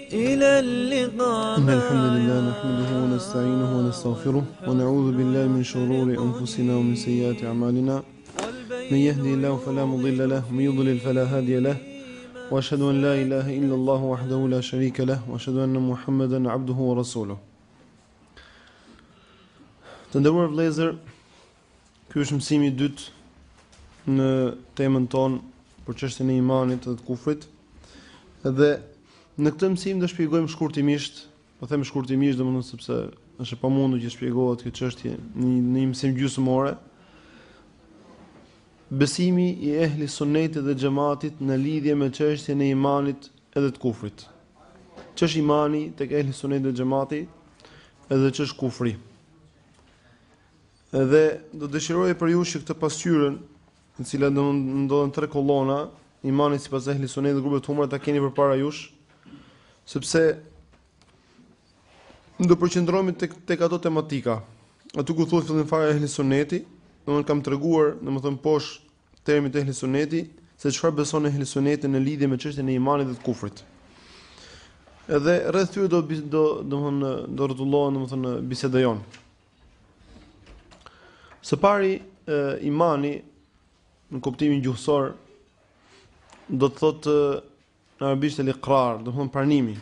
إلى اللقاء إن الحمد لله نحمده ونستعينه ونستغفره ونعوذ بالله من شرور أنفسنا ومن سيئات أعمالنا من يهدي الله فلا مضل له ومن يضلل فلا هادي له وأشهد أن لا إله إلا الله وحده لا شريك له وأشهد أن محمدا عبده ورسوله Të ndërruar vlezër, Ky është mësimi i dytë në temën tonë për çështjen e imanit dhe të kufrit. Dhe në këtë mësim do shpjegojmë shkurtimisht, po them shkurtimisht domethënë sepse është e pamundur që të shpjegohet kjo çështje në në një mësim gjysmë ore. Besimi i ehli sunnetit dhe xhamatit në lidhje me çështjen e imanit edhe të kufrit. Ç'është imani tek ehli sunnetit dhe xhamati edhe ç'është kufri. Dhe do dëshiroj për ju që këtë pasqyrën, në cilën do ndodhen tre kolona, imani sipas ehli sunnit dhe grupeve të humra ta keni përpara jush, sepse do përqendrohemi tek tek ato tematika. Aty ku thuhet fillim fare ehli sunneti, do të kem treguar, domethënë poshtë termit të ehli sunneti, se çfarë beson ehli sunneti në lidhje me çështjen e imanit dhe të kufrit. Edhe rreth tyre do do domthon do rrotullohen domthon biseda jonë. Së pari, imani në kuptimin gjuhësor do të thotë në arabisht el iqrar, domethënë pranimi.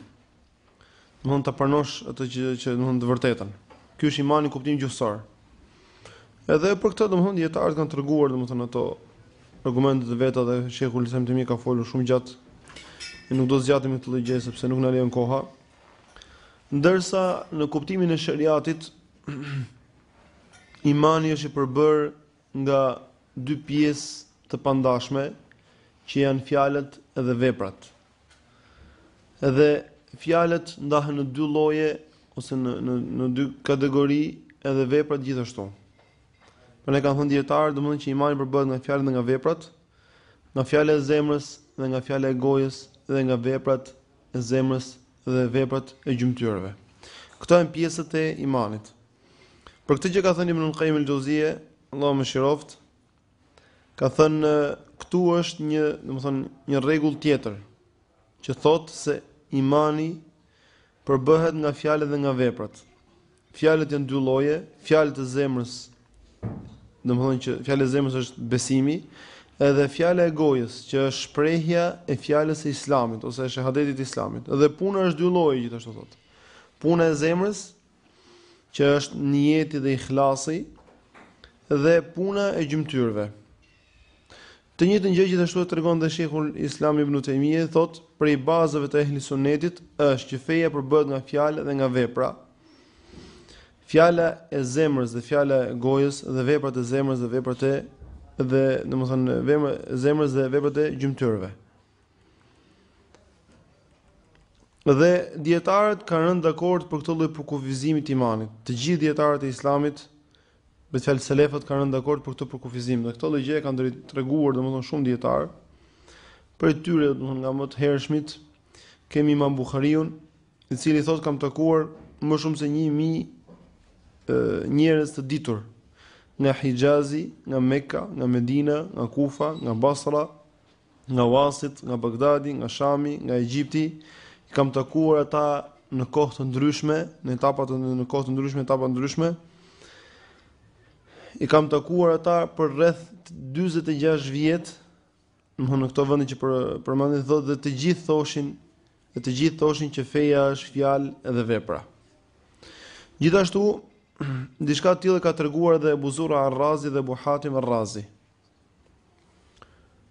Domethënë ta pranosh atë që që domethënë të vërtetën. Ky është imani në kuptimin gjuhësor. Edhe për këtë domethënë dijetarët kanë treguar domethënë ato argumentet e veta dhe shejhu Ibn Tejmije ka folur shumë gjatë. Ne nuk do të zgjatemi këtë lloj gjëje sepse nuk na lejon koha. Ndërsa në kuptimin e sheriatit imani është i përbërë nga dy pjesë të pandashme që janë fjalët dhe veprat. Edhe fjalët ndahen në dy lloje ose në në në dy kategori edhe veprat gjithashtu. Prandaj kanë thënë dijetarët, domethënë që imani përbëhet nga fjalët dhe nga veprat, nga fjala e zemrës dhe nga fjala e gojës dhe nga veprat e zemrës dhe veprat e gjymtyrëve. Këto janë pjesët e imanit. Për këtë që ka thënë Ibn Kajjim el-Xheuzije, Allahu e mëshiroftë, ka thënë këtu është një, domethënë, një rregull tjetër që thotë se imani përbëhet nga fjalët dhe nga veprat. Fjalët janë dy lloje, fjalë të zemrës, domethënë që fjala e zemrës është besimi, edhe fjala e gojës, që është shprehja e fjalës së Islamit ose e shehadetit të Islamit. Edhe puna është dy lloje gjithashtu thotë. Puna e zemrës, që është nijeti dhe ihlasi, dhe puna e gjymtyrëve. Të njëjtën gjë gjithashtu e tregon dhe Shejhul Islam Ibn Tejmije, thotë, prej bazave të Ehli Sunnetit është që feja përbëhet nga fjalë dhe nga vepra. Fjala e zemrës dhe fjala e gojës dhe veprat e zemrës dhe veprat e dhe domethënë vepra e zemrës dhe veprat e gjymtyrëve. Dhe dijetarët kanë rënë dakord për këtë lloj përkufizimi të imanit. Të gjithë dijetarët e Islamit Me një fjalë selefët kanë rënë dakord për këtë përkufizim dhe këtë gjë e kanë treguar domethënë shumë dijetarë. Prej tyre domethënë nga më të hershmit kemi Imam Buhariun, i cili thotë kam takuar më shumë se 1000 njerëz të ditur nga Hixhazi, nga Meka, nga Medina, nga Kufa, nga Basra, nga Uasiti, nga Bagdadi, nga Shami, nga Egjipti, i kam takuar ata në kohë të ndryshme, në etapa të në kohë të ndryshme, etapa të ndryshme. I kam takuar ata për rreth 46 vjet, domethënë në këto vende që përmendëm thotë dhe të gjithë thoshin, dhe të gjithë thoshin që feja është fjalë edhe vepra. Gjithashtu, diçka të tillë ka treguar edhe Ebu Zur'a Er-Razi dhe Ebu Hatim Er-Razi.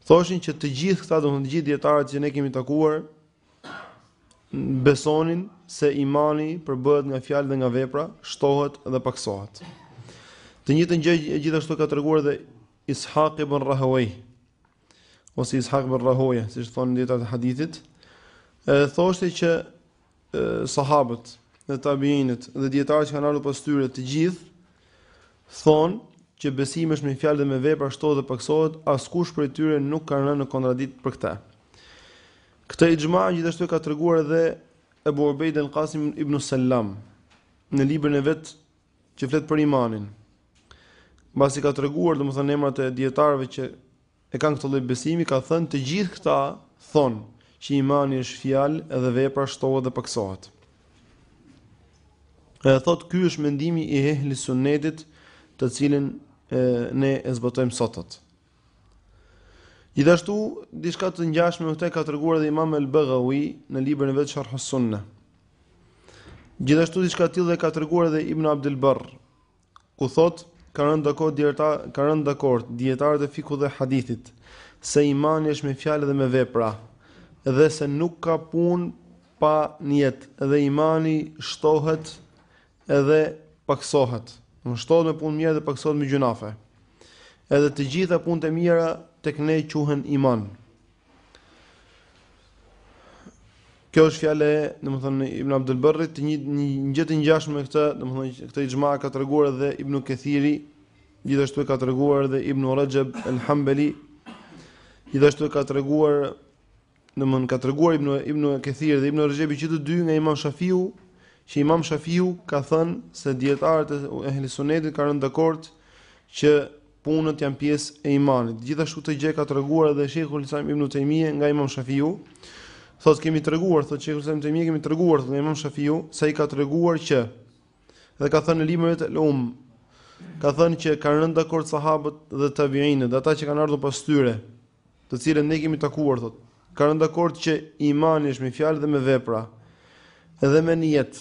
thoshin që të gjithë këta, domethënë të gjithë dijetarët që ne kemi takuar, besonin se imani përbëhet nga fjalë dhe nga vepra, shtohet dhe pakësohet. Të njëjtën gjë gjithashtu ka treguar edhe Is'hak ibn Rahauejh ose Is'hak ibn Rahuje, siç thonë dijetarët e hadithit, e thoshte që sahabët dhe tabiinët dhe dijetarët që kanë ardhur pas tyre të gjithë thonë që besimi është me fjalë dhe me vepra shtohet dhe pakësohet, askush prej tyre nuk ka rënë në kontradiktë për këtë. Këtë ixhma gjithashtu e ka treguar edhe Ebu Ubejd el Kasim ibn Sallam në librin e vet që flet për imanin. Mbasi ka treguar domethënë emrat e dijetarëve që E kanë këtë lloj besimi, ka thënë, të gjithë këta thonë që imani është fjalë dhe vepra shtohet dhe pakësohet. E thotë ky është mendimi i ehli sunetit, të cilin e, ne e zbatojmë sot. Gjithashtu, diçka të ngjashme me këtë ka treguar edhe Imam el-Begaui në librin e vet Sherhu Sunneh. Gjithashtu diçka të tillë ka treguar edhe Ibn Abdul Berr ku thotë kanë rënë dakord dijeta, kanë rënë dakord dijetarët e fikhut dhe hadithit se imani është me fjalë dhe me vepra dhe se nuk ka punë pa nijet dhe imani shtohet edhe pakësohet. Shtohet me punë të mira dhe pakësohet me gjynahe. Edhe të gjitha punët e mira tek ne quhen iman. Kjo është fjala e, domethënë, Ibn Abdul Berrit, një, një, një gjë të ngjashme me këtë, domethënë, këtë ixhma ka treguar edhe Ibn Kethiri, gjithashtu e ka treguar edhe Ibn Rexheb El Hanbeli, gjithashtu e ka treguar, domethënë, ka treguar Ibn, Ibn Kethiri dhe Ibn Rexhebi që të dy nga imam Shafiu, që imam Shafiu ka thënë se dijetarët e ehli sunetit kanë rënë dakord që Punët janë pjesë e imanit. Gjithashtu këtë gjë ka treguar edhe Shejhul Islam Ibn Tejmije nga Imam Shafiu. Thotë kemi treguar, thotë Shejhul Islam Ibn Tejmije kemi treguar nga Imam Shafiu se ai ka treguar që dhe ka thënë në librin el-Umm ka thënë që kanë rënë dakord sahabët dhe tabiinët, ata që kanë ardhur pas tyre, të cilët ne kemi takuar thotë. Kanë rënë dakord që imani është me fjalë dhe me vepra. Edhe me nijet.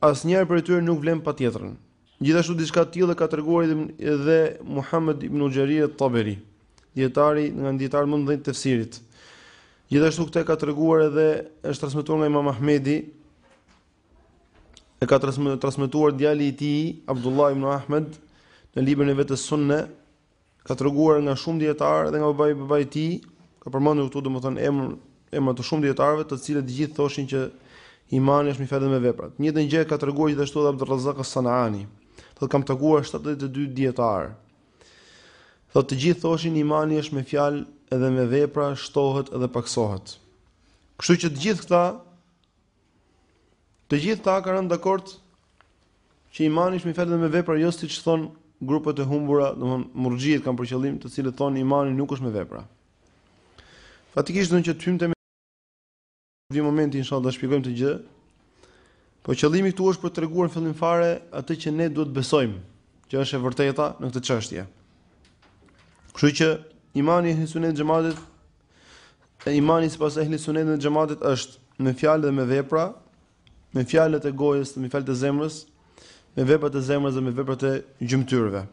Asnjëra prej tyre nuk vlen pa tjetrën. Gjithashtu diçka të tillë e ka treguar edhe Muhammed ibn Xherir et-Taberi, dietari nga dietarët më të mëdhenj të tefsirit. Gjithashtu këtë ka treguar edhe është transmetuar nga Imam Ahmedi e ka transmetuar djali i tij Abdullah ibn Ahmed në librin e vet es-Sunne ka treguar nga shumë dijetarë dhe nga babai babai i tij, ka përmendur këtu domethënë emër emra të shumë dijetarëve, të cilët të gjithë thoshin që imani është me fjalë e me vepra. Të njëjtën gjë ka treguar gjithashtu edhe Abdurrezak es-Sanani. Thotë kam takuar 72 dijetarë. Thotë të gjithë thoshin imani është me fjalë edhe me vepra, shtohet edhe pakësohet. Kështu që të gjithë këta Të gjithë këta kanë rënë dakord që imani është me fjalë dhe me vepra, jo siç thonë grupet e humbura, domethënë murxhiet kanë për qëllim të cilët thonë imani nuk është me vepra. Faktikisht domethënë kur të na vijë momenti inshallah do shpjegojmë këtë gjë. Po qëllimi këtu është për të treguar në fillim fare atë që ne duhet të besojmë, që është e vërteta në këtë çështje. Kështu që imani i ehli sunetit e xhematit E imani sipas ehli sunetit e xhematit është me fjalë dhe me vepra, me fjalët e gojës dhe me fjalët e zemrës, me veprat e zemrës dhe me veprat e gjymtyrëve.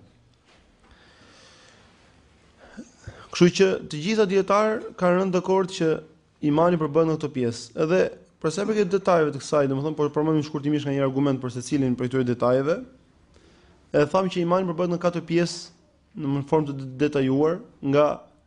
Kështu që të gjithë dijetarët kanë rënë dakord që imani përbëhet nga këto pjesë. Edhe për sa i përket detajeve të kësaj, domethënë po përmendim shkurtimisht nga një argument për secilin prej këtyre detajeve. Edhe thamë që imani përbëhet nga katër pjesë në formë të detajuar nga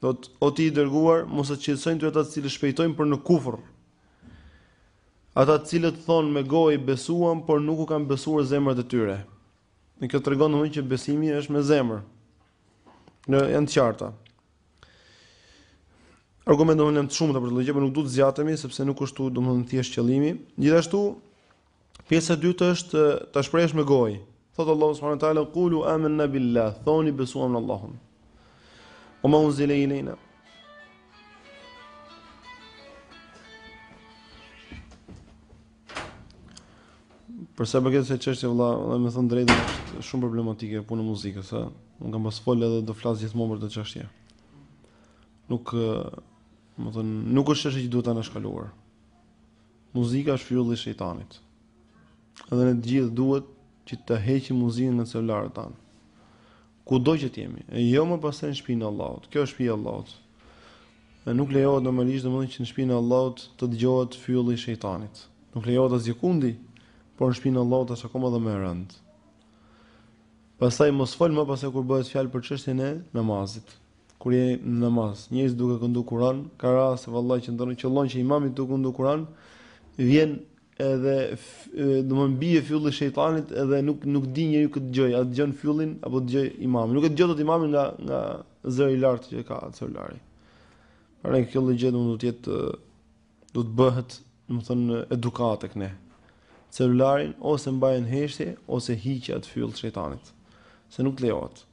Thot, o ti i dërguar, mos të shqetësojnë ty ata të cilët shpejtojnë për në kufër, ata të cilët thonë me gojë besuam, por nuk u kanë besuar zemrat e tyre. Dhe kjo tregon domethënë që besimi është me zemër, dhe janë të qarta. Argumentet janë të shumta për këtë gjë, por nuk du të zgjatemi, sepse nuk është këtu, domethënë thjesht qëllimi. Gjithashtu, Pjesa e dytë është ta shprehësh me gojë. Thot Allahu subhanahu wa taala kulu amenna billah, thoni besuam në Allahun. Ue ma unzile ilejna. Për sa i përket kësaj çështje vlla, me thënë drejtë është shumë problematike puna e muzikës, se unë kam pas folë edhe do flas gjithmonë për këtë çështje. Nuk, domethënë, nuk është çështje që duhet anashkaluar. Muzika është fylli i shejtanit. Dhe ne të gjithë duhet që të heqim muzikën nga celularët tanë. Kudo që të jemi, e jo më pastaj në shpinë e Allahut. Kjo është shpia e Allahut. Dhe nuk lejohet normalisht domethënë që në shpinë e Allahut të dëgjohet fylli i shejtanit. Nuk lejohet asgjëkundi, por në shpinë e Allahut është akoma dhe më e rëndë. Pastaj mos fol më pastaj kur bëhet fjalë për çështjen e namazit. kur je në namaz, njerëzit duke këndu Kur'an, ka raste vallahi që ndonjë qëllon që imami duke këndu Kur'an, vjen edhe domethënë bie fylli i shejtanit edhe nuk nuk di njeriu kë të dëgjojë, a dëgjon fyllin apo dëgjon imamin. Nuk e dëgjon dot imamin nga nga zëri i lartë që ka celulari. Pra kjo gjë duhet të jetë duhet të bëhet, domethënë edukat tek ne. Celularin ose mbaje në heshtje ose hiqe atë fyll shejtani. Se nuk lejohet.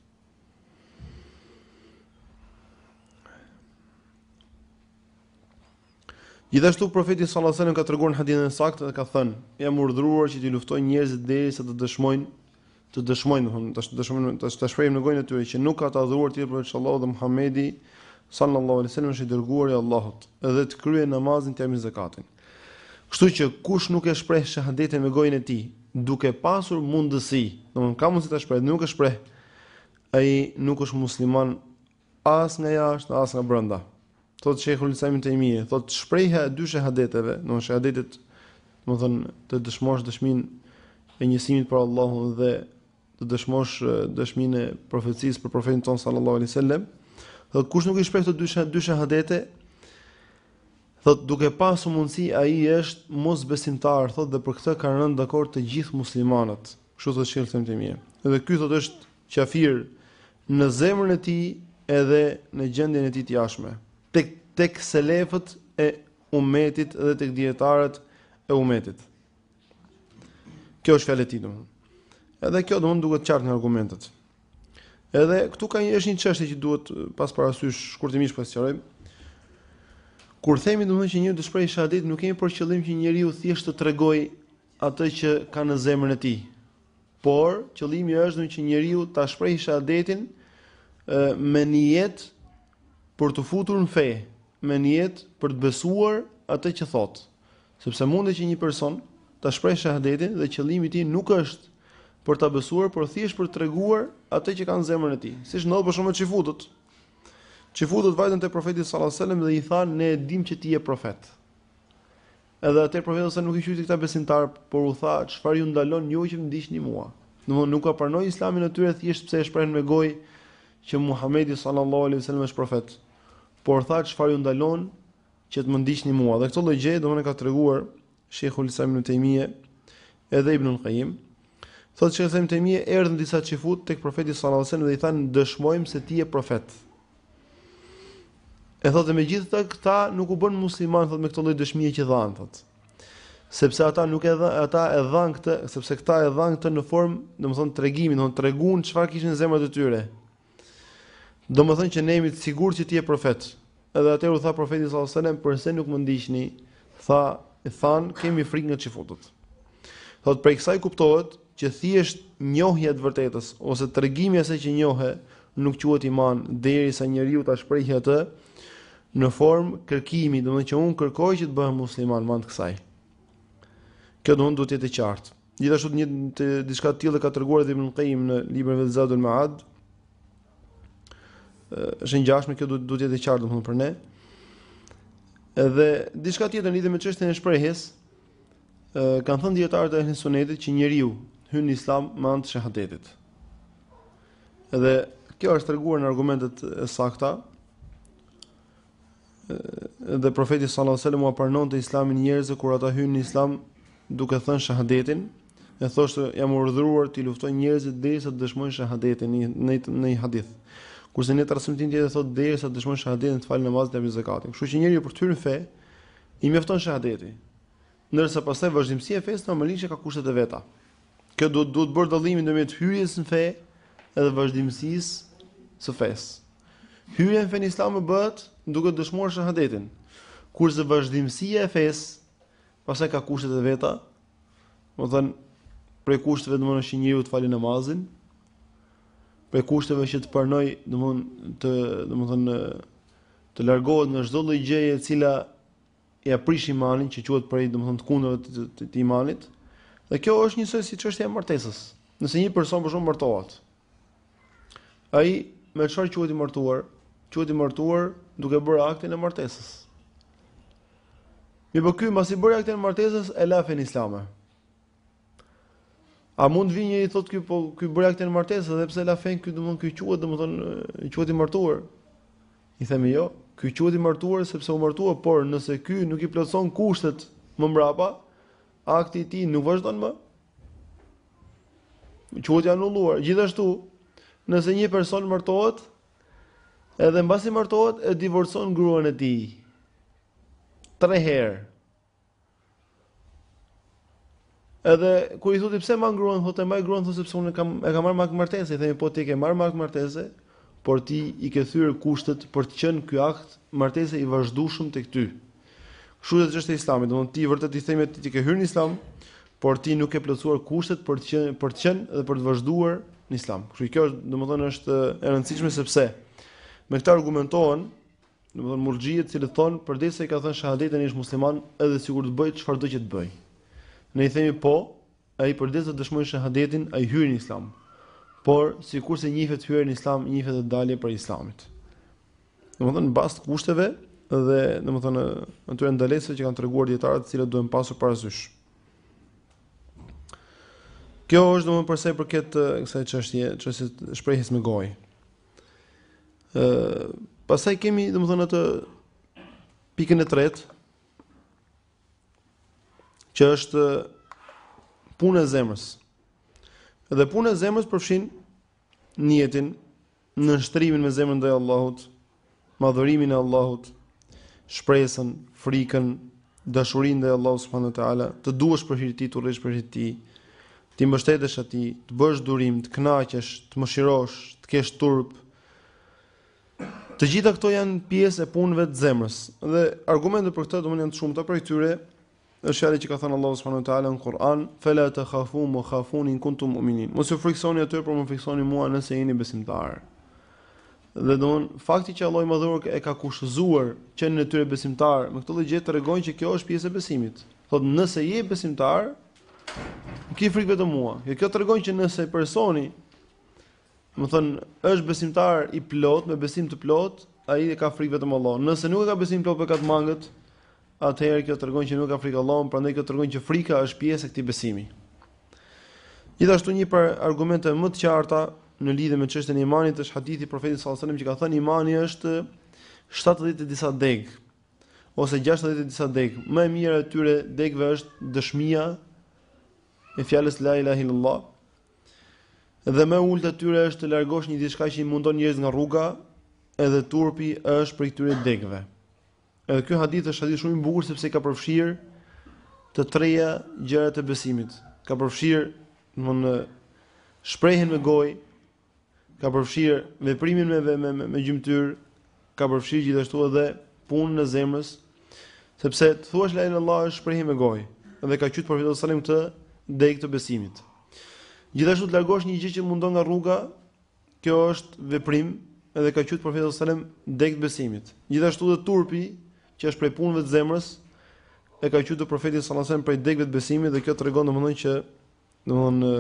Gjithashtu profeti sallallahu alajhi wasallam ka treguar në hadithin e saktë dhe ka thënë: "Jam urdhëruar që t'i luftoj njerëzit derisa të dëshmojnë, të dëshmojnë, domethënë, të dëshmojnë, ta shprehin me gojën e tyre që nuk ka të adhuruar tjetër përveç Allahut dhe Muhamedi sallallahu alajhi wasallam është i dërguari i Allahut, dhe të kryejnë namazin, të japin zakatin." Kështu që kush nuk e shpreh shahadetin me gojën e tij, duke pasur mundësi, domthonë ka mundësi ta shpreh, nuk e shpreh, ai nuk është musliman as nga jashtë, as nga brenda. Thotë Sheikhul Islam ibn Tejmije, thotë shprehja e dy shahadeteve, dy shahadetet, domethënë të dëshmosh dëshminë e njësimit për Allahun dhe të dëshmosh dëshminë e profecisë për profetin tonë sallallahu alaihi wasallam. Thot kush nuk i shpreh këto dy shahadete, thot duke pasur mundësi ai është mosbesimtar, thot dhe për këtë kanë rënë dakord të gjithë muslimanët. Kështu thotë Sheikh Ibn Taymiyyah. Edhe ky thot është qafir në zemrën e tij edhe në gjendjen e tij të jashtme. Tek tek selefët e umetit dhe tek dijetarët e umetit. Kjo është fjalë e tij domthonë. Edhe kjo domthonë duket qartë në argumente. Edhe këtu ka një është një çështje që duhet pas parasysh shkurtimisht po sqaroj. Kur themi domthonë që njeriu ta shprehë shahadetin, nuk kemi për qëllim që njeriu thjesht të tregojë atë që ka në zemrën e tij. Por qëllimi është domthonë që njeriu ta shprehë shahadetin me nijet për t'u futur në fe, me nijet për të besuar atë që thotë. Sepse mundet që një person ta shpreh shahadetin dhe qëllimi i tij nuk është për ta besuar, por thjesht për të treguar atë që ka në zemrën e tij. Siç ndodhi për shembull me çifutët. Çifutët vajtën te profeti sallallahu alajhi wasallam dhe i thanë ne e dimë që ti je profet. Edhe megjithatë profeti sa nuk i quajti këta besimtar, por u tha çfarë ju ndalon ju që të më ndiqni mua. Domthonë nuk ua pranoi islamin e tyre thjesht pse e shprehin me gojë që Muhamedi sallallahu alajhi wasallam është profet. Por tha çfarë ju ndalon që të më ndiqni mua. Dhe këtë lloj gjëje domthonë ka treguar Sheikhu Islam ibn Taymije edhe Ibn al-Qayyim. Thotë Sheikhu Islam ibn Taymije erdhën disa çifut tek profeti sallallahu alajhi wasallam dhe i thanë dëshmojmë se ti je profet. E thotë megjithatë këta nuk u bënë musliman thotë me këtë lloj dëshmie që dhanë thotë. Sepse ata nuk e dhanë, ata e dhanë këtë, sepse këta e dhanë këtë në formë, domthonë tregimi, domthonë treguan çfarë kishin në zemrat e tyre. Domethënë që ne jemi të sigurt që ti je profet. Edhe atëherë u tha profeti sallallahu alajhi wasallam, "Përse nuk më ndiqni?" Tha, i thanë, "Kemi frikë nga çifutët." Thotë prej kësaj kuptohet që thjesht njohja e të vërtetës ose tregimi i asaj që njohe nuk quhet iman derisa njeriu ta shprehë atë në formë kërkimi, domethënë që unë kërkoj që të bëhem musliman, mand kësaj. Kjo duhet të jetë e qartë. Gjithashtu një diçka të tillë ka treguar edhe Ibn al-Qayyim në librin e vet Zadul Ma'ad. Është ngjashme kjo duhet duhet të jetë e qartë domthonë për ne. Edhe diçka tjetër lidhet me çështjen e shprehjes. Ë kanë thënë dietarët e Ehli Sunetit që njeriu hyn në Islam me anë të shahadetit. Edhe kjo është treguar në argumentet e sakta. Dhe profeti sallallahu alajhi wasallam ua pranonte Islamin njerëzve kur ata hynë në Islam duke thënë shahadetin, e thoshte jam urdhëruar të luftoj njerëzit derisa të dëshmojnë shahadetin në në një hadith. Kurse në transmetim tjetër thotë derisa të dëshmojnë shahadetin të falë namazin dhe zakatin. Kështu që njeriu për të hyrë në fe i mjafton shahadeti. Ndërsa pastaj vazhdimësia e fesë normalisht ka kushtet e veta. Kjo duhet duhet bërë dallimi ndërmjet hyrjes në fe dhe vazhdimësisë së fesë. Hyrja në fenë islame bëhet duke dëshmuar shahadetin, kurse vazhdimësia e fesë pastaj ka kushtet e veta, domethënë prej kushteve domethënë që njeriu të falë namazin, prej kushteve që të pranojë, domethënë të domethënë të largohet nga çdo lloj gjëje e cila ia prish imanin që quhet prej domethënë të kundërtave të, të, të imanit. Dhe kjo është njësoj si çështja e martesës. Nëse një person për shembull martohet, ai me çfarë quhet i martuar? Quhet i martuar duke bërë aktin e martesës. Mirëpo ky mbasi bëri aktin e martesës e la fenë islame. A mund të vijë njëri thotë ky po ky bëri aktin e martesës edhe pse la fenë ky domthon ky quhet domthon quhet i martuar. I themi jo, ky quhet i martuar sepse u martua, por nëse ky nuk i plotëson kushtet më mbrapa, akti i tij nuk vazhdon më. Quhet i anulluar. Gjithashtu, nëse një person martohet edhe mbasi martohet e divorcon gruan e tij 3 herë. Edhe kur i thotë pse e ma grua, thotë e ma grua thotë sepse unë kam e kam marrë akt martese, i themi po ti ke marrë akt martese, por ti i ke thyer kushtet për të qenë ky akt martese i vazhdueshëm tek ty. Kështu është çështja e Islamit, domthonë ti vërtet i themi ti ti ke hyrë në Islam, por ti nuk ke plotësuar kushtet për të qenë për të qenë dhe për të vazhduar në Islam. Kështu që kjo është domthonë është e rëndësishme sepse me këtë argumentohen Domethënë murxhiet të cilët thonë përderisa e ka thënë shehadetin është musliman edhe sikur të bëj çfarë do që të bëj. Ne i themi po, ai përderisa të dëshmojë shehadetin, ai hyn në islam. Por sikurse njihet hyrja në islam, njihet edhe dalja prej islamit. Domethënë mbas kushteve dhe domethënë atyre ndalesave që kanë treguar dietarët, të cilët duhen pasur parasysh. Kjo është domethënë përsa i përket kësaj çështje, çështje shprehjes me gojë. Ë, pastaj kemi, domethënë atë pikën e tretë që është puna e zemrës. Dhe puna e zemrës përfshin nijetin, nënshtrimin me zemër ndaj Allahut, madhërimin e Allahut, shpresën, frikën, dashurinë ndaj Allahut subhanehu teala, të duash për hir të tij, të urresh për hir të tij, t'i mbështetesh atij, të bësh durim, të kënaqesh, të mëshirosh, të kesh turp. Të gjitha këto janë pjesë e punëve të zemrës dhe argumentet për këtë domethënë janë të shumta prej tyre Është fjalë që ka thënë Allahu subhanahu wa taala në Kur'an, "Fela takhafuhum wa khafuni in kuntum mu'minin." Mos ju frikësoni atyre, por më frikësoni mua nëse jeni besimtarë. Dhe domethënë fakti që Allahu i madhëruar e ka kushtëzuar qenien e tyre besimtarë, me këtë gjë tregon që kjo është pjesë e besimit. Thotë, "Nëse je besimtar, ki frikë vetëm mua." Kjo tregon që nëse personi Domethënë, është besimtar i plotë, me besim të plotë, ai e ka frikë vetëm Allahun. Nëse nuk e ka besim plot, po ka të mangët, atëherë kjo tregon që nuk ka frikë Allahun, prandaj kjo tregon që frika është pjesë e këtij besimi. Gjithashtu një prej argumenteve më të qarta në lidhje me çështjen e imanit është hadithi i profetit sallallahu alajhi wasallam që ka thënë imani është 70 e disa degë ose 60 e disa degë. Më e mira e atyre degëve është dëshmia e fjalës la ilaha illallah Dhe më e ulëta e tyre është të largosh një diçka që i mundon njerëzit nga rruga, edhe turpi është prej këtyre degëve. Edhe ky hadith është hadith shumë i bukur sepse ka përfshirë të treja gjërat e besimit. Ka përfshirë, domthonë, shprehjen me gojë, ka përfshirë veprimin me me me, me gjymtyr, ka përfshirë gjithashtu edhe punën e zemrës, sepse të thuash la ilaha illallah është shprehje me gojë, dhe e ka quajt profeti sallallahu alajhi wasallam këtë prej degëve të besimit. Gjithashtu të largosh një gjë që mundon nga rruga, kjo është veprim, edhe e ka quajt profeti sallallahu alajhi wasallam prej degëve të besimit. Gjithashtu dhe turpi, që është prej punëve të zemrës, e ka quajt profeti sallallahu alajhi wasallam prej degëve të besimit dhe kjo tregon domethënë që Domthonë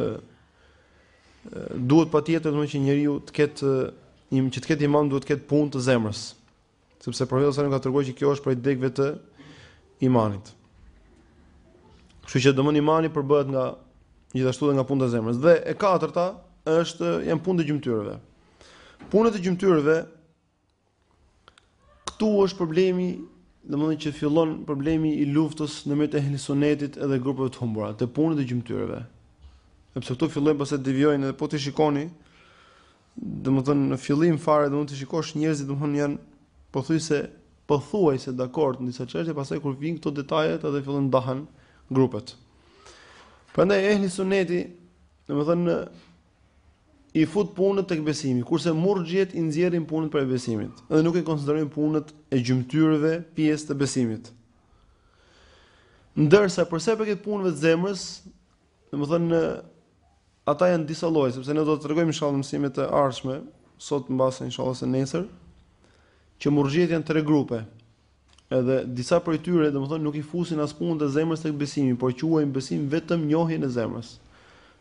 duhet patjetër domthonë që njeriu të ketë im që të ketë iman duhet të ketë punë të zemrës. Sepse profeti sallallahu alajhi wasallam ka treguar që kjo është prej degëve të imanit. Kështu që domthonë imani përbëhet nga gjithashtu edhe nga punët e zemrës. Dhe e katërta është janë punët e gjymtyrëve. Punët e gjymtyrëve Këtu është problemi, domethënë që fillon problemi i luftës në mes të ehli sunetit edhe grupeve të humbura, te punët e gjymtyrëve. Sepse këtu fillojnë pastaj devijojnë edhe po t'i shikoni, domethënë në fillim fare do mund të shikosh njerëzit domethënë janë pothuajse pothuajse dakord në disa çështje, pastaj kur vijnë te detajet edhe fillojnë ndahen grupet. Prandaj ehli suneti, domethënë i fut punët tek besimi, kurse murxhiet i nxjerrin punët prej besimit dhe nuk i konsiderojnë punët e gjymtyrëve pjesë të besimit. Ndërsa për sa i përket punëve të zemrës, domethënë ata janë disa lloje, sepse ne do të tregojmë inshallah mësimet e ardhshme, sot mbase inshallah se nesër, që murxhiet janë tre grupe. Edhe disa prej tyre, domethënë nuk i fusin as punët e zemrës tek besimi, por quajnë besim vetëm njohjen e zemrës.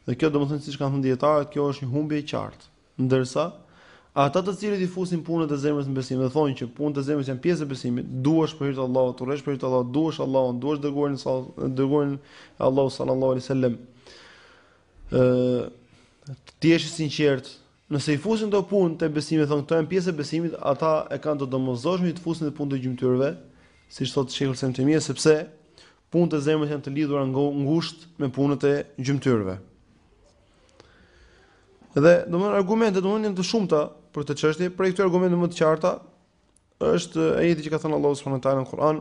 Dhe kjo domethënë siç kanë thënë dietarët, kjo është një humbje e qartë. Ndërsa ata të cilët i fusin punët e zemrës në besim dhe thonë që punët e zemrës janë pjesë e besimit, duash për hir të Allahut, urresh për hir të Allahut, duash Allahun, duash dërguarin sa dërguarin e Allahut sallallahu alaihi wasallam. Ë të jesh i sinqert, Nëse i fusin këto punë te besimi thonë këto janë pjesë e besimit, ata e kanë të domosdoshme që të fusin dhe punët e gjymtyrëve, siç thotë Sheikhul Islam Ibn Tejmije, sepse punët e zemrës janë të lidhura ngushtë me punët e gjymtyrëve. Dhe domthon argumentet domthon janë të shumta për këtë çështje, prej argumenteve më të qarta është ajeti që ka thënë Allahu subhanahu wa taala në Kur'an,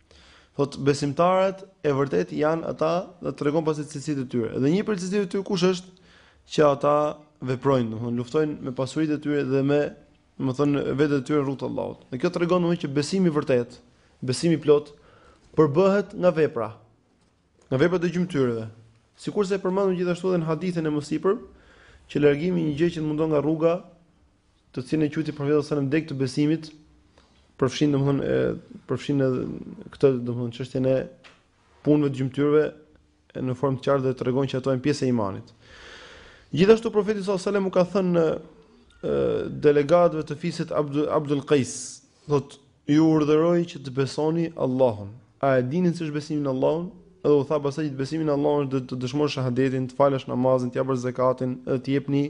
Thot besimtarët e vërtet janë ata dhe tregon pastaj cilësit e tyre. Dhe një prej cilësive të tyre kush është që ata veprojnë, domethënë luftojnë me pasuritë e tyre dhe me, domethënë vetet e tyre në rrugë të Allahut. Dhe kjo tregon domethënë që besimi i vërtet, besimi i plot përbëhet nga vepra. Nga veprat e gjymtyrëve. Sikurse e përmendëm gjithashtu edhe në hadithin e mësipër, që largimi i një gjëje që mundon nga rruga të cilën e quajti profeti sallallahu alajhi wasallam degë të besimit, përfshin domthonë përfshin edhe këtë domthonë çështjen e punëve të gjymtyrëve në formë të qartë dhe tregon që ato janë pjesë e imanit. Gjithashtu profeti sallallahu alajhi wasallam u ka thënë delegatëve të fisit Abdul Abdul Qais, thotë Ju urdhëroi që të besoni Allahun. A e dini ç'është besimi në Allahun? Edhe u tha pastaj që të besimi në Allahun është të, të dëshmosh shahadetin, të falësh namazin, të japësh zakatin, edhe të jepni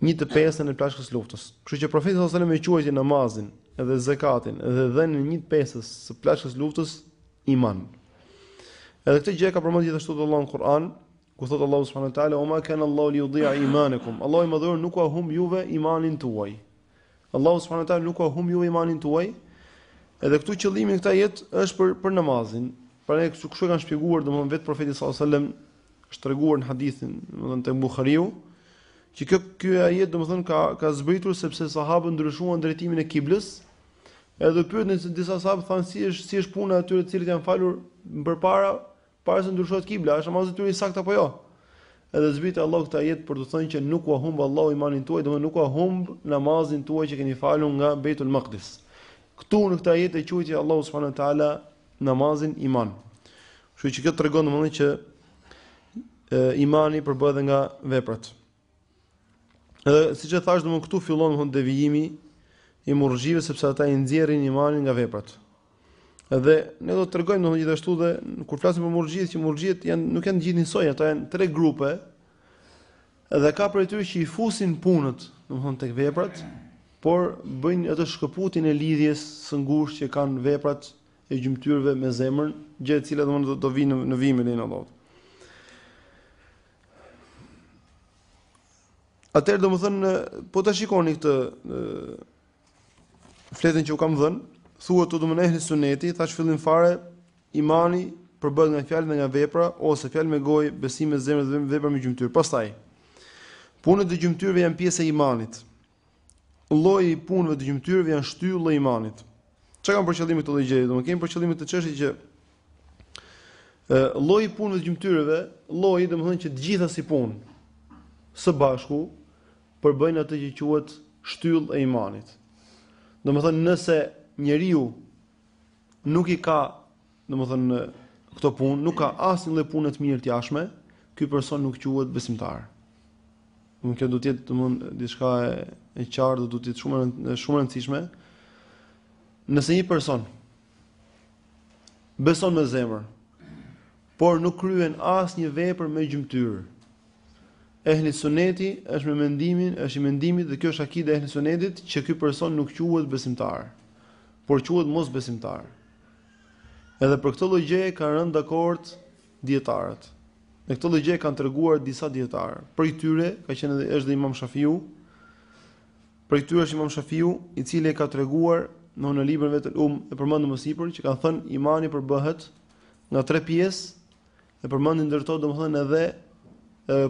një të pestën e plaçkës së luftës. Kështu që profeti sallallahu alajhi wasallam e quajti namazin dhe zakatin dhe dhënien e një të pestës së plaçkës së luftës iman. Edhe këtë gjë ka përmendur gjithashtu Allahu në Kur'an, ku thotë Allahu subhanahu wa taala, "Wa ma kana Allahu li yudhi'a imanakum." Allahu domethënë nuk ua humb juve imanin tuaj. Allahu subhanahu wa taala nuk ua humb juve imanin tuaj. Edhe këtu qëllimi në këtë ajet është për për namazin. Pra ne kështu kështu kanë shpjeguar domthon vetë profeti sallallahu alajhi wasallam është treguar në hadithin domthon te Buhariu që kjo ky ajet domthon ka ka zbritur sepse sahabët ndryshuan drejtimin e kiblës. Edhe pyetën se disa sahabë thanë si është si është puna e atyre të cilët janë falur më përpara Para se të ndryshohet kibla, është namazi i tyre i saktë apo jo? Edhe zbriti Allahu këtë ajet për t'u thënë që nuk ua humb Allahu imanin tuaj, domethënë nuk ua humb namazin tuaj që keni falur nga Beitul Maqdis. Këtu në këtë ajet e quajti Allahu subhanahu wa taala namazin iman. Kështu që kjo tregon domethënë që e, imani përbëhet edhe nga veprat. Edhe siç e thashë domethënë këtu fillon domethënë devijimi i murxhive sepse ata i nxjerrin imanin nga veprat. Edhe ne do të tregojmë domethënë gjithashtu dhe kur flasim për murxhit, që murxhit janë nuk janë gjithë njësoj, ata janë tre grupe. Edhe ka prej tyre që i fusin punët, domethënë tek veprat, por bëjnë atë shkëputjen e lidhjes së ngushtë që kanë veprat e gjymtyrëve me zemrën, gjë e cila domethënë do të vijë në vijim me lejen e Allahut. Atëherë domethënë, po ta shikoni këtë fletën që u kam dhënë, thuhet aty domethënë ehli suneti, thashë që në fillim fare, imani përbëhet nga fjalë dhe nga vepra, ose fjalë me gojë, besim me zemër dhe vepra me gjymtyrë. Pastaj, punët e gjymtyrëve janë pjesë e imanit. lloji i punëve të gjymtyrëve janë shtyllë e imanit. Çka kam për qëllim me këtë lloj gjëje? Domethënë kemi për qëllim me këtë çështje që ë lloji i punëve të gjymtyrëve, lloji domethënë që të gjitha si punë së bashku përbëjnë atë që quhet shtyllë e imanit. Domethënë nëse njeriu nuk i ka Domethënë këto punë nuk ka asnjë lloj pune të mirë të jashtme, ky person nuk quhet besimtar. Unë kjo do të jetë domethënë diçka e e qartë do të jetë shumë e shumë e rëndësishme. Nëse një person beson me zemër, por nuk kryen asnjë vepër me gjymtyrë, ehli suneti është me mendimin, është i mendimit dhe kjo është akidja e ehli sunetit që ky person nuk quhet besimtar, por quhet mosbesimtar. Edhe për këtë lloj gjëje kanë rënë dakord dijetarët. Në këtë lloj gjëje kanë treguar disa dijetarë. Prej tyre ka qenë edhe është dhe Imam Shafiu. Prej tyre është Imam Shafiu, i cili e ka treguar në në librin e vet El Um e përmendëm më sipër që kanë thënë imani përbëhet nga tre pjesë e përmendi ndër to domethënë edhe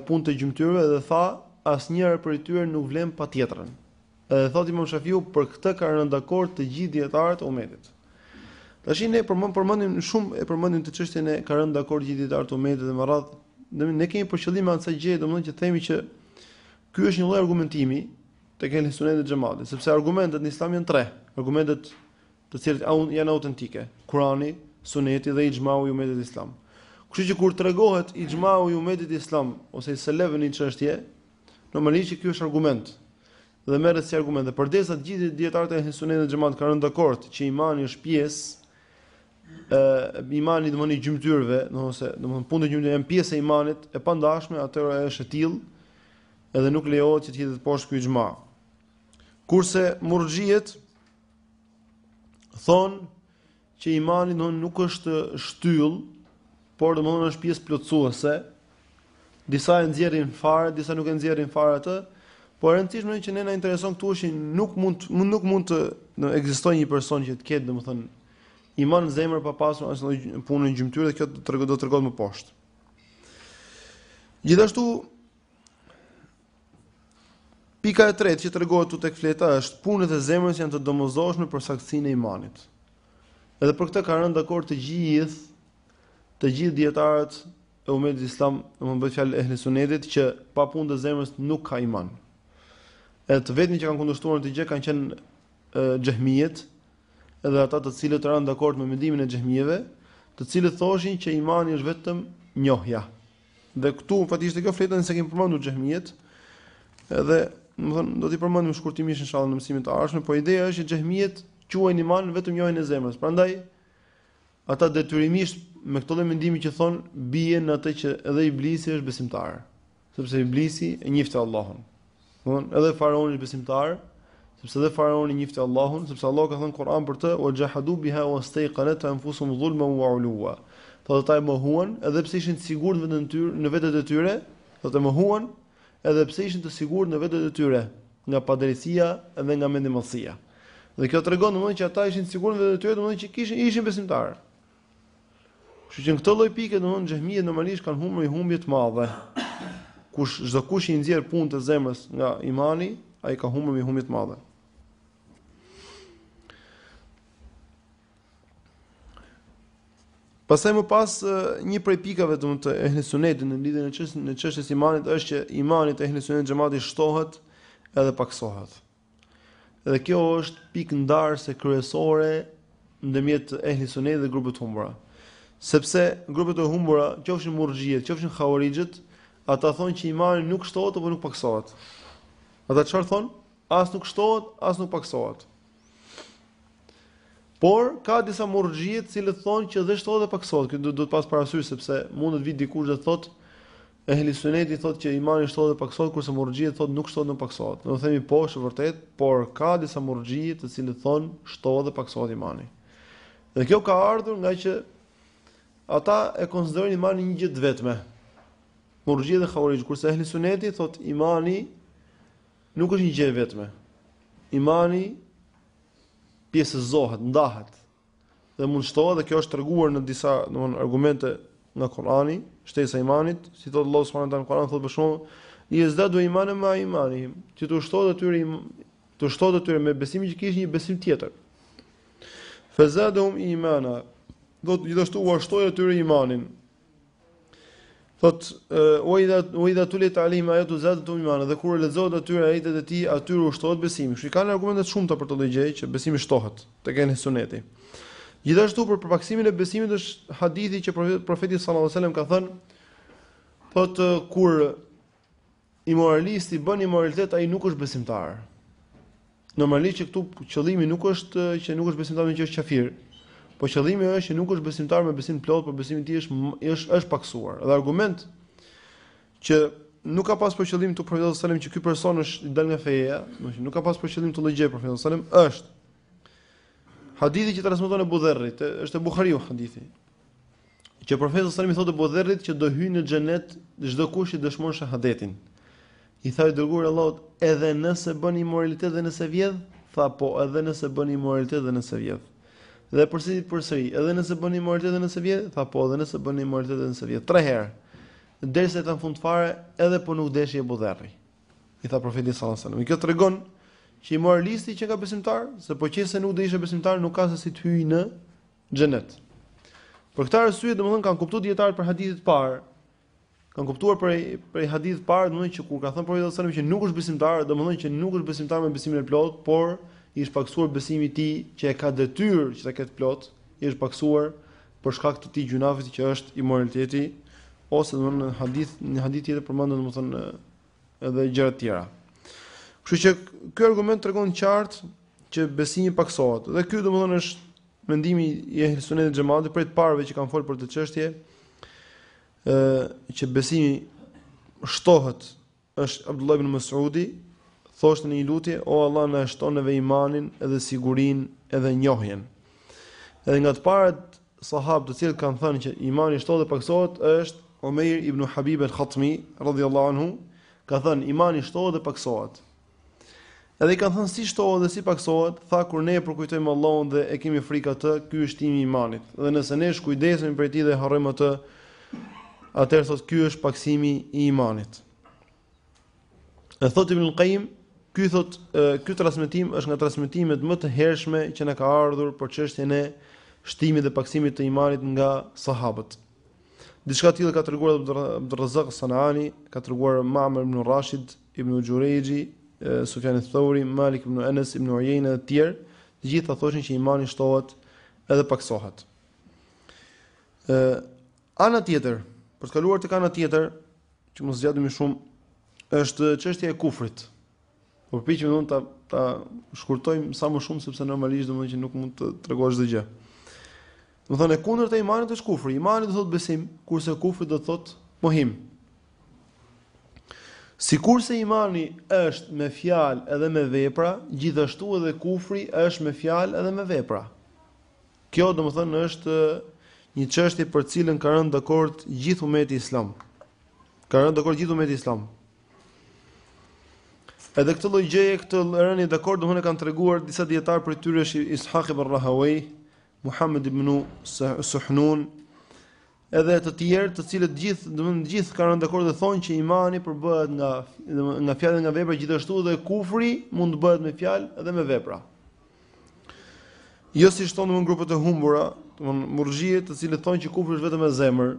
punët e gjymtyrëve dhe tha asnjëra prej tyre nuk vlen pa tjetrën. Dhe thotë Imam Shafiu, për këtë kanë rënë dakord të gjithë dijetarët e umetit. Tashi ne përmend përmendim shumë e përmendim këtë çështjen e ka rënë dakord gjithë dijetarët e umetit dhe me radhë, ne, ne kemi për qëllim atë sa gjë, domethënë që themi që ky është një lloj argumentimi tek ehli sunetit xhamatit, sepse argumentet në Islam janë tre, argumentet të cilët janë autentike, Kurani, Suneti dhe ixhmau i umetit islam. Kështu që kur tregohet ixhmau i umetit islam ose i selefëve në çështje, Normalisht që ky është argument dhe merret si argument dhe përderisa të gjithë dijetarët e ehli sunetit dhe xhematit kanë rënë dakord që imani është pjesë e imanit domethënë i gjymtyrëve, domethënë punët e gjymtyrëve janë pjesë e imanit e pandashme, atëherë është e tillë edhe nuk lejohet që të hidhet poshtë ky ixhma. Kurse murxhiet thonë që imani do nuk është shtyllë, por domethënë është pjesë plotësuese. Disa e nxjerrin fare, disa nuk e nxjerrin fare atë, por e rëndësishmja që ne na intereson këtu është që nuk mund nuk mund të do ekzistojë një person që të ketë domethënë iman në zemër pa pasur asnjë punë në gjymtyrë dhe kjo do të tregohet më poshtë. Gjithashtu Pika e tretë që tregohet këtu tek fleta është punët e zemrës janë të domosdoshme për saktësinë e imanit. Edhe për këtë kanë rënë dakord të gjithë të gjithë dijetarët e umetit islam, bëj fjalë ehli sunetit që pa punët e zemrës nuk ka iman. Edhe të vetmit që kanë kundërshtuar këtë gjë kanë qenë xhehmijet, edhe ata të cilët ranë dakord me mendimin e xhehmijeve, të cilët thoshin që imani është vetëm njohja. Dhe këtu në fakt te kjo fleta s'i kemi përmendur xhehmijet. Edhe, domethënë, do t'i përmendim shkurtimisht inshallah në mësimin e ardhshëm, por ideja është që xhehmijet quajnë iman vetëm njohjen e zemrës. Prandaj ata detyrimisht me këtë lloj mendimi që thonë bien në atë që edhe iblisi është besimtar, sepse iblisi e njihte Allahun. Domethënë edhe faraoni është besimtar, sepse edhe faraoni njihte Allahun, sepse Allah ka thënë në Kur'an për të, "Wa jahadu biha wa stayqanat-ha anfusuhum dhulman wa 'uluwa." Po ata e mohuan, edhe pse ishin të sigurt në veten e tyre, në vetet e tyre, thotë e mohuan, edhe pse ishin të sigurt në vetet e tyre, nga padrejtësia dhe nga mendjemadhësia. Dhe kjo tregon domethënë që ata ishin të sigurt në vetet e tyre, domethënë që kishin ishin besimtarë. Kështu që në këtë lloj pike domethënë xhehmijet normalisht kanë humbur një humbje të madhe. Kush çdo kush i nxjerr punët e zemrës nga imani, ai ka humbur një humbje të madhe. Pastaj më pas një prej pikave te te ehli sunetit në lidhje me çështjen e çështjes imanit është që imani te ehli sunetit xhamati shtohet edhe paksohet. Dhe kjo është pikë ndarëse kryesore ndërmjet ehli sunetit dhe grupeve të humbura. Sepse grupet e humbura, qofshin murxhiet, qofshin hauarixhët, ata thonë që imani nuk shtohet apo nuk paksohet. Ata çfarë thonë? As nuk shtohet, as nuk paksohet. Por ka disa murxhiet të cilët thonë që dhe shtohet dhe paksohet. Kjo duhet pas parasysh sepse mund të vijë dikush dhe thotë Ehli Suneti thotë që imani shtohet dhe pakësohet, kurse Murxhiet thotë nuk shtohet nuk pakësohet. Do t'i themi po është e vërtetë, por ka disa Murxhie të cilët thonë shtohet dhe pakësohet imani. Dhe kjo ka ardhur ngaqë ata e konsiderojnë imanin një gjë të vetme. Murxhiet dhe Hauarixhët, kurse Ehli Suneti thotë imani nuk është një gjë e vetme. Imani pjesëzohet, ndahet. Dhe mund shtohet dhe kjo është treguar në disa, domethënë argumente nga Kurani, shtesa e imanit, siç thotë Allahu subhanahu wa taala në Kur'an thotë për shembull, "Li yazdadu imanan ma imanihim", që t'u shtohet atyre t'u shtohet atyre me besimin që kishin një besim tjetër. Fazadum imana, thotë gjithashtu u shtoi atyre imanin, Thotë wa idha wa idha tuliet alejhim ajatuhu zadet-hum imana dhe kur lexohet atyre ajetet e tij atyre u shtohet besimi. Siç janë argumente të shumta për këtë lloj gjëje që besimi shtohet tek ehli suneti. Gjithashtu për për paksimin e besimit është hadithi që profeti sallallahu alajhi wasallam ka thënë thotë kur Imoralisti bën imoralitet ai nuk është besimtar. Normalisht që këtu qëllimi nuk është që nuk është besimtar që është kafir. Po qëllimi është që nuk është besimtar me besim të plotë, por besimi i tij është është është paksuar. Dhe argument që nuk ka pas për qëllim profeti sallallahu alajhi wasallam që ky person është i dalë nga feja, do të thotë nuk ka pas për qëllim këtë lloj gjëje profeti sallallahu alajhi wasallam është Hadithi që transmeton Ebu Dherri, është te Buhariu hadithi. Që profeti sallallahu alajhi wasallam i thotë Abu Dherrit që do hyjë në xhenet çdokush që dëshmon shahadetin. I tha i dërguar i Allahut, edhe nëse bën imoralitet dhe nëse vjedh, tha po, edhe nëse bën imoralitet dhe nëse vjedh. Dhe përsëri përsëri, edhe nëse bën imoralitet dhe nëse vjedh, tha po, edhe nëse bën imoralitet dhe nëse vjedh. Tre herë. Derisa i tha në fund fare, edhe po nuk deshi Ebu Dherri. I tha profeti sallallahu alajhi wasallam. Kjo tregon që imoralisti qenka besimtar, se po qe se nuk do ishte besimtar, nuk ka se si të hyjë në xhenet. Për këtë arsye domethënë kanë kuptuar dijetarët prej hadithit të parë. Kanë kuptuar prej hadithit të parë domethënë që kur ka thënë profeti sallallahu alajhi wasallam që nuk është besimtar, domethënë që nuk është besimtar me besimin e plotë, por i është paksuar besimi i tij që e ka detyrë që ta ketë plot, i është paksuar për shkak të këtij gjynahit që është imoraliteti ose domethënë në hadith, në hadith tjetër përmenden domethënë edhe gjëra të tjera. Kështu që ky argument tregon qartë që besimi paksohet. Dhe ky domethënë është mendimi i Ehli Sunnet dhe Xhamatit prej të parëve që kanë folur për këtë çështje, ë që besimi shtohet është Abdullah ibn Mas'udi, thoshte në një lutje, o Allah na e shto edhe imanin, edhe sigurinë, edhe njohjen. Dhe nga të parët sahabë të cilët kanë thënë që imani shtohet dhe pakësohet është Umeir ibn Habib al-Khatmi radhiyallahu anhu ka thënë imani shtohet dhe pakësohet. Edhe i kanë thënë si shtohet dhe si pakësohet, tha kur ne e përkujtojmë Allahun dhe e kemi frikë atë, ky është shtimi i imanit. Dhe nëse ne shkujdesemi prej tij dhe e harrojmë atë, atëherë thotë ky është pakësimi i imanit. E thotë Ibn Qayyim, ky thotë ky transmetim është nga transmetimet më të hershme që na ka ardhur për çështjen e shtimit dhe paksimit të imanit nga sahabët. Diçka të tillë ka treguar Abdurrazzaq Sanani, ka treguar Ma'mar ibn Rashid, Ibn Jurayji, Sufjan al-Thawri, Malik ibn Anas, Ibn Uyayna dhe të tjerë, të gjithë ata thoshin që imani shtohet edhe paksohet. Ë Ana tjetër, për të kaluar tek ana tjetër, që mos zgjatemi shumë, është çështja e kufrit. Po përpiqem domethënë ta ta shkurtojmë sa më shumë sepse normalisht domethënë që nuk mund të tregosh çdo gjë. Domethënë e kundërta e imanit është kufri. Imani do thotë besim, kurse kufri do thotë mohim. Sikurse imani është me fjalë edhe me vepra, gjithashtu edhe kufri është me fjalë edhe me vepra. Kjo domethënë është një çështje për të cilën ka rënë dakord gjithë umeti islam. Ka rënë dakord gjithë umeti islam. Edhe këtë lloj gjëje, këtë rënë dakord domethënë kanë treguar disa dijetarë prej tyre si Ishaq ibn Rahawi, Muhammed ibn Suhnun, edhe të tjerë, të cilët gjithë, domethënë gjithë kanë rënë dakord dhe thonë që imani përbëhet nga domethënë nga fjalë dhe nga vepra gjithashtu dhe kufri mund të bëhet me fjalë dhe me vepra. Jo siç thonë domethënë grupet e humbura, domethënë murxhiet, të cilët thonë që kufri është vetëm me zemër,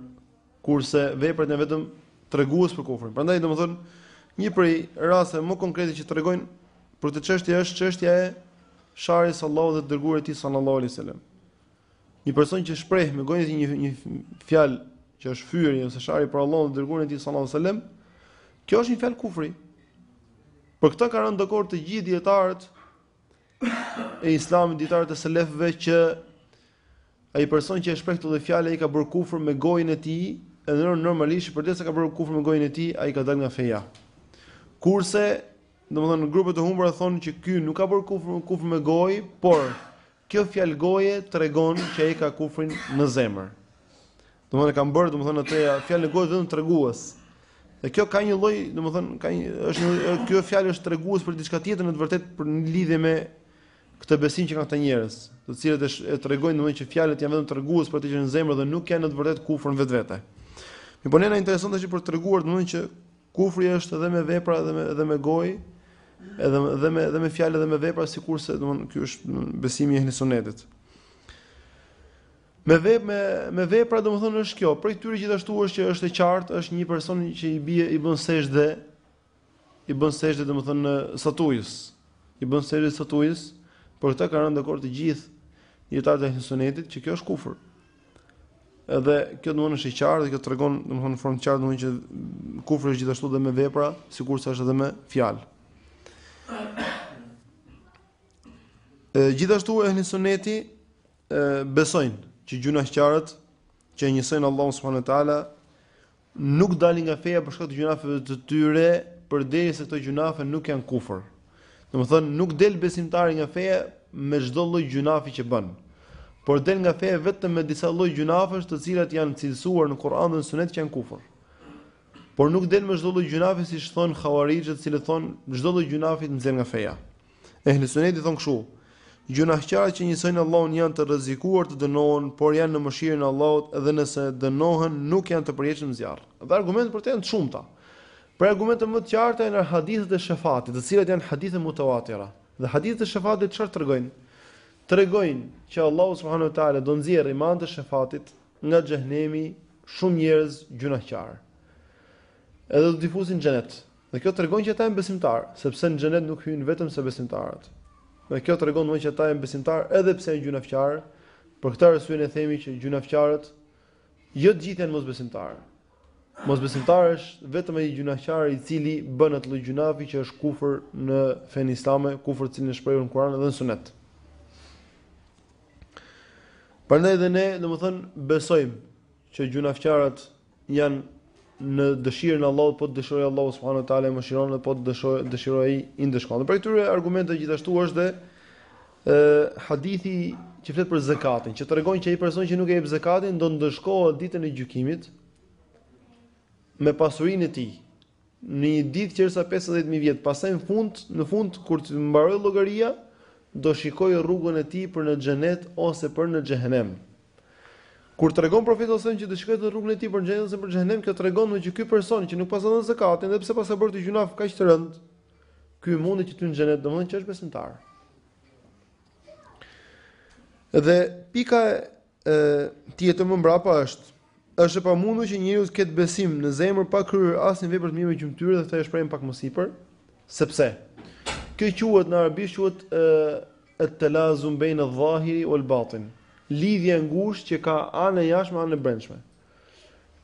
kurse veprat janë vetëm tregues për kufrin. Prandaj domethënë një prej raste më konkrete që tregojnë për këtë çështje është çështja e sharjes së Allahut dhe të dërguarit të tij sallallahu alaihi wasallam. Një person që shpreh me gojën e tij një një fjalë që është fyerje ose sharje për Allahun dhe dërguarin e tij sallallahu alajhi wasallam, kjo është një fjalë kufri. Për këtë kanë rënë dakord të gjithë dijetarët e Islamit, dijetarët e selefëve që ai person që e shpreh këtë fjalë ai ka bërë kufër me gojën e tij, edhe normalisht përderisa ka bërë kufër me gojën e tij, ai ka dalë nga feja. Kurse, domethënë grupet e humbura thonë që ky nuk ka bërë kufër, kufër me gojë, por Kjo fjalë goje tregon që ai ka kufrin në zemër. Domethënë e kanë bërë domethënë atë fjalë goje vetëm tregues. Dhe kjo ka një lloj, domethënë ka një është një kjo fjalë është tregues për diçka tjetër në të vërtetë për në lidhje me këtë besim që kanë këta njerëz, të cilët e tregojnë domethënë që fjalët janë vetëm tregues për atë që në zemër dhe nuk janë në të vërtetë kufër në vetvete. Mirëpo ne na intereson tash për të treguar domethënë që Kufri është dhe me vepra dhe me dhe me gojë, edhe dhe me dhe me fjalë dhe me vepra sikurse domthon ky është besimi i ehli sunnetit. Me vep me me vepra domthon është kjo, prej tyre gjithashtu është që është e qartë, është një person që i bie i bën sexhde i bën sexhde domthonë statujës. I bën sexhde statujës, për këtë kanë rënë dakord të gjithë dijetarët e ehli sunnetit që kjo është kufër. Edhe kjo domthonë është e qartë dhe kjo tregon domthonë në formë të qartë domthonë që kufri është gjithashtu edhe me vepra, sikurse është edhe me fjalë. Gjithashtu ehli suneti besojnë që gjunahqarët që e njësojnë Allahun subhanahu wa taala Nuk dalin nga feja për shkak të gjynafeve të tyre, përderisa këto gjynafe nuk janë kufër. Domethënë nuk del besimtari nga feja me çdo lloj gjynafi që bën. Por del nga feja vetëm me disa lloj gjynafesh, të cilat janë cilësuar në Kur'an dhe në Sunet që janë kufër. Por nuk del me çdo lloj gjynafi siç thonë Hawarixhët, të cilët thonë çdo lloj gjynafi të nxjerr nga feja. Ehli Suneti thonë kështu: Gjunahqarët që njësojnë Allahun janë të rrezikuar të dënohen, por janë në mëshirën e Allahut dhe nëse dënohen nuk janë të përjetshëm në zjarr. Dhe argumentet për të janë të shumta. Prej argumenteve më të qarta janë hadithet e shefatit, të cilat janë hadithe mutawatir. Dhe hadithet e shefatit çfarë tregojnë? Tregojnë që Allahu subhanahu wa taala do nxjerrë me anë të shefatit nga xhehenemi shumë njerëz gjunahqarë. Edhe do t'i fusë në xhenet. Dhe kjo tregon që ata janë besimtarë, sepse në xhenet nuk hyjnë vetëm se besimtarët. Dhe kjo tregon domethënë që ata janë besimtarë edhe pse janë gjynahqarë, për këtë arsye ne themi që gjynahqarët jo të gjithë janë mosbesimtarë. Mosbesimtar është vetëm ai gjynahqar i cili bën atë lloj gjynahi që është kufër në fenë islame, kufër i cili është shprehur në Kur'an dhe në Sunet. Prandaj edhe ne, domethënë, besojmë që gjynahqarët janë në dëshirën e Allahut, po të dëshirojë Allahu subhanahu wa taala i mëshiron dhe po të dëshirojë ai i ndëshkon. Dhe prej këtyre argumente gjithashtu është dhe hadithi që flet për zekatin, që tregon që ai person që nuk e jep zekatin do ndëshkohet ditën e gjykimit me pasurinë e tij. në një ditë që është sa pesëdhjetë mijë vjet, pastaj në fund, në fund kur të mbarojë llogaria, do shikojë rrugën e tij për në xhenet ose për në xhehenem. Kur tregon profeti sallallahu alajhi wasallam që do shikojë rrugën e tij për në xhenet ose për në xhehenem, kjo tregon më që ky person që nuk paska dhënë zekatin dhe pse paska bërë këtë gjynah kaq të rëndë, ky mundet që të hyjë në xhenet, domethënë që është besimtar. Dhe pika e tjetër më mbrapa është është e pamundur që njeriu të ketë besim në zemër pa kryer asnjë vepër të mirë me gjymtyrë dhe këtë e shprehëm pak më sipër, sepse kjo quhet në arabisht quhet at-talazum baina adh-dhahiri wal-batin. Lidhja e ngushtë që ka ana e jashtme me anën e brendshme.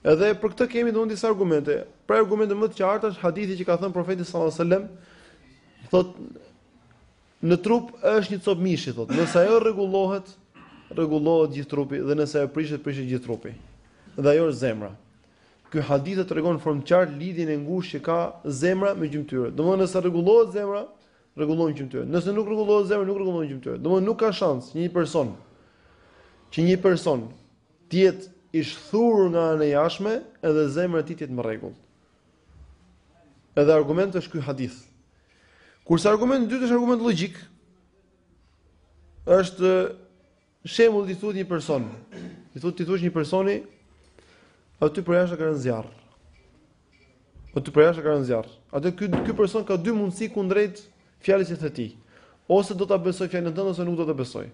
Edhe për këtë kemi dhënë disa argumente. Prej argumenteve më të qarta është hadithi që ka thënë profeti sallallahu alajhi wasallam, thotë Në trup është një copë mishi, thotë, nëse ajo rregullohet, rregullohet gjithë trupi dhe nëse ajo prishet, prishet gjithë trupi. Dhe ajo është zemra. Ky hadith e tregon në formë të qartë lidhjen e ngushtë që ka zemra me gjymtyrët. Domthonë nëse rregullohet zemra, rregullohen gjymtyrët. Nëse nuk rregullohet zemra, nuk rregullohen gjymtyrët. Domthonë nuk ka shans një person që një person të jetë i shthurur nga ana e jashtme, edhe zemra e tij të jetë në rregull. Edhe argument është ky hadith. Kurse argumenti i dytë është argument logjik. Është shembull i thuhet një personi. Ti i thua një personi aty përjashta ka rënë zjarr. Aty përjashta ka rënë zjarr. Atëherë ky person ka dy mundësi kundrejt Fjalës së tij. Ose do ta besojë fjalën tënde ose nuk do ta besojë.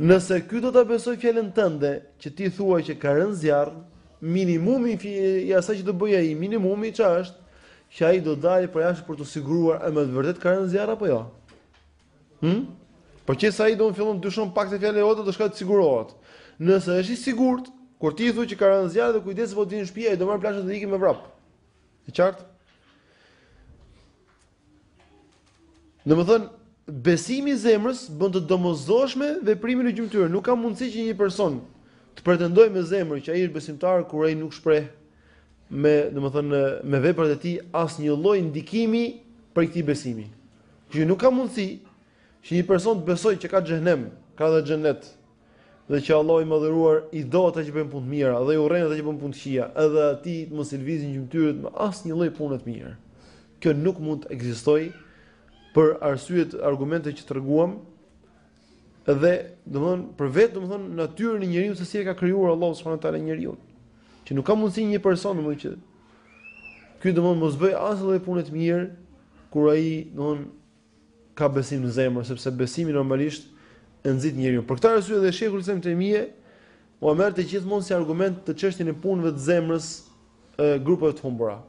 Nëse ky do ta besojë fjalën tënde, që ti thua që ka rënë zjarr, minimumi i asaj që do bëjë ai, minimumi çfarë është? Që ai do dalë përjashta për t'u siguruar a me të vërtetë ka rënë zjarr apo jo. Hm? Po qe se ai do të fillojë dyshon pak te fjala jote do shkojë të sigurohet. Nëse është i sigurt, kur ti thua që ka rënë zjarr dhe kujdes po digjet shtëpia, ai do marrë plaçkat dhe ikën me vrap. E qartë? Domethënë, besimi i zemrës bën të domosdoshme veprimin e gjymtyrëve. Nuk ka mundësi që një person të pretendojë me zemrën që ai është besimtar kur ai nuk shpreh me, domethënë, me veprat e tij asnjë lloj ndikimi prej këtij besimi. Që nuk ka mundësi që një person të besojë që ka xhehenem, ka dhe xhenet. dhe që Allahu i Madhëruar i do ata që bëjnë punë të mira dhe i urren ata që bëjnë punë të këqija, edhe atij të mos i lëvizin gjymtyrët me asnjë lloj pune të mirë. Kjo nuk mund të ekzistojë për arsye të argumenteve që treguam dhe domthon për vetë domthon natyrën e njeriut se si e ka krijuar Allahu subhanahu wa taala njeriun. Që nuk ka mundësi një person domthon që ky domthon mos bëj asnjë lloj pune të mirë kur ai domthon ka besim në zemër, sepse besimi normalisht e nxit njeriu. Për këtë arsye dhe Sheikhul Islam Ibn Tejmije e merrte gjithmonë si argument këtë çështjen e punëve të zemrës grupeve të humbura.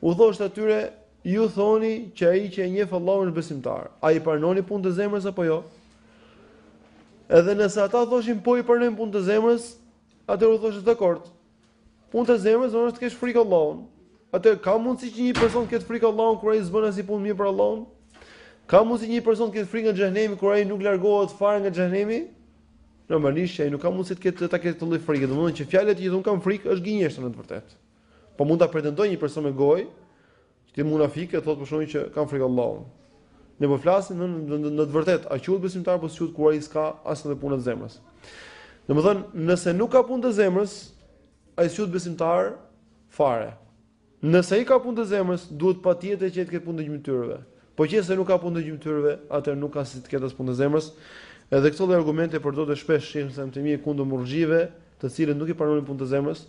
U thoshte atyre, ju thoni që ai që e njeh Allahun është besimtar. A i pranoni punën e zemrës apo jo? Edhe nëse ata thoshin po i pranojmë punën e zemrës, atëherë u thoshte dakord. Punët e zemrës do të kesh frikë Allahun. Atëherë ka mundësi që një person të ketë frikë Allahun kur ai s'bën asnjë punë të mirë për Allahun? Ka mundësi një person të ketë frikë nga xhehenemi kur ai nuk largohet fare nga xhehenemi? Normalisht ai nuk ka mundësi të ketë ta ketë këtë lloj frike. Domethënë që fjalët që i thotë kam frikë është gënjeshtër në të vërtetë. Po mund ta pretendojë një person me gojë, Edhe munafiku thotë për shembull që kam frikë Allahun. Ne po flasim në në, në, në të vërtetë, a quhet besimtar apo s'quhet kur ai s'ka as edhe punë të zemrës. Domethënë, nëse nuk ka punë të zemrës, ai s'quhet besimtar fare. Nëse ai ka punë të zemrës, duhet patjetër që të ketë punë të gjymtyrëve. Po që se nuk ka punë të gjymtyrëve, atëherë nuk ka si të ketë as punë të zemrës. Edhe këto lloj argumente përdorte shpesh shejhul Islam Ibn Tejmije kundër murxhive, të cilët nuk i pranonin punët e zemrës,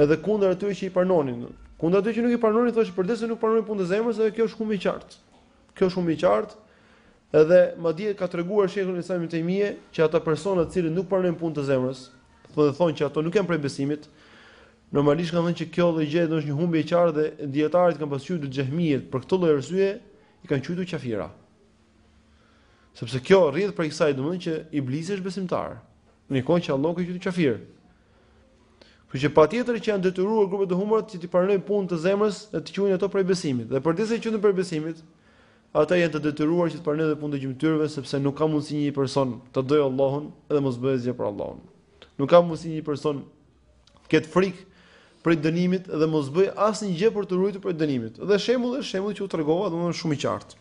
Edhe kundër atyre që i pranonin. Kundër atyre që nuk i pranonin thoshte përderisa nuk pranonin punët e zemrës, edhe kjo është shumë e qartë. Kjo është shumë e qartë. Edhe madje ka treguar shejhul Islam Ibn Tejmije që ata persona të cilët nuk pranojnë punët e zemrës, thonë thonë që ato nuk janë prej besimit. Normalisht kanë thënë që kjo lloj gjëje është një humbje e qartë dhe dijetarët kanë pasur te xhehmitë për këtë lloj arsye i kanë quajtur kafira. Sepse kjo rrjedh prej kësaj domethënë që iblisi është besimtar. Në kohë që Allahu e ka quajtur kafir. Kështu që patjetër që janë detyruar grupet e humbura që t'i pranojnë punët e zemrës dhe t'i quajnë ato prej besimit. Dhe përderisa që quhen prej besimit, ata janë të detyruar që të pranojnë edhe punën e gjymtyrëve sepse nuk ka mundësi një person të dojë Allahun dhe mos bëjë asgjë për Allahun. Nuk ka mundësi një person të ketë frikë prej dënimit dhe mos bëjë asnjë gjë për t'u ruajtur prej dënimit. Dhe shembulli është shembulli që u tregova, domethënë shumë i qartë.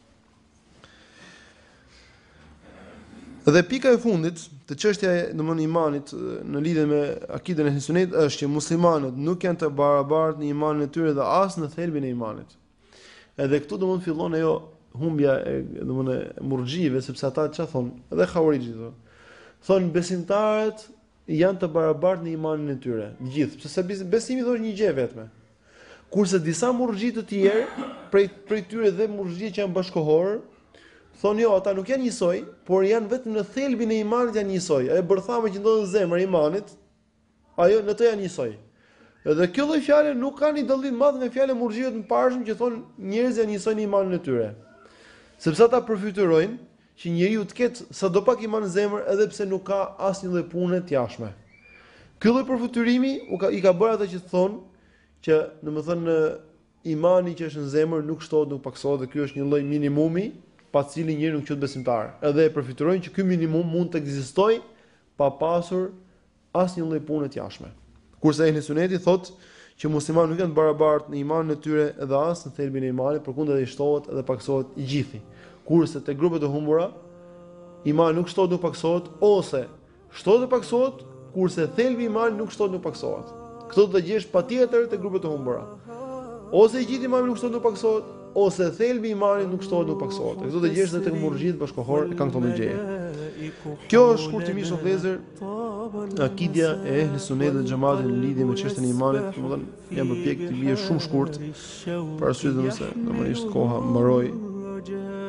Dhe pika e fundit, te çështja e domthonë imanit në lidhje me akiden e ehli sunetit është që muslimanët nuk janë të barabartë në imanin e tyre dhe as në thelbin e imanit. Edhe këtu domthonë fillon ajo humbja e domthonë murxhive sepse ata çfarë thon, edhe havarixhët thon. Thon besimtarët Janë të barabartë në imanin e tyre, të gjithë, sepse besimi është një gjë e vetme. Kurse disa murxhi të tjerë, prej prej tyre dhe murxhi që janë bashkohorë, thonë jo, ata nuk janë njësoj, por janë vetëm në thelbin e imanit janë njësoj. Ajo bërthama që ndodhet në zemër e imanit, ajo në të janë njësoj. Dhe kjo lloj fjale nuk ka një dallim të madh me fjalën e murxhive të mëparshëm që thonë njerëzit janë njësoj në imanin e tyre. Sepse ata përfytyrojnë Që njeriu të ketë sadopak iman në zemër edhe pse nuk ka asnjë lloj pune të jashtme. Ky lloj përfytyrimi u ka i ka bërë ata që thonë që domethënë imani që është në zemër nuk shtohet, nuk pakësohet dhe ky është një lloj minimumi pa të cilin njeriu nuk quhet besimtar. Edhe e përfytyrojnë që ky minimum mund të ekzistojë pa pasur asnjë lloj pune të jashtme. Kurse ehli suneti thotë që muslimanët nuk janë të barabartë në imanin e tyre dhe as në thelbin e imanit, përkundër ai shtohet dhe pakësohet i gjithi. Kurse te grupet e humbura imani nuk shtohet nuk pakësohet ose shtohet dhe pakësohet, kurse thelbi i imanit nuk shtohet nuk pakësohet. Këto do t'i gjesh patjetër te grupet e humbura. Ose i gjithë imani nuk shtohet nuk pakësohet, ose thelbi i imanit nuk shtohet nuk paksohet. Këto do ta gjesh edhe tek murxhit bashkohor e kanë këtë gjë. Kjo është shkurtimisht o vëllezër akidja e ehli sunet dhe xhematit në lidhje me çështjen e imanit, domethënë jam përpjek t'i bie shumë shkurt për arsye të se normalisht koha mbaroi.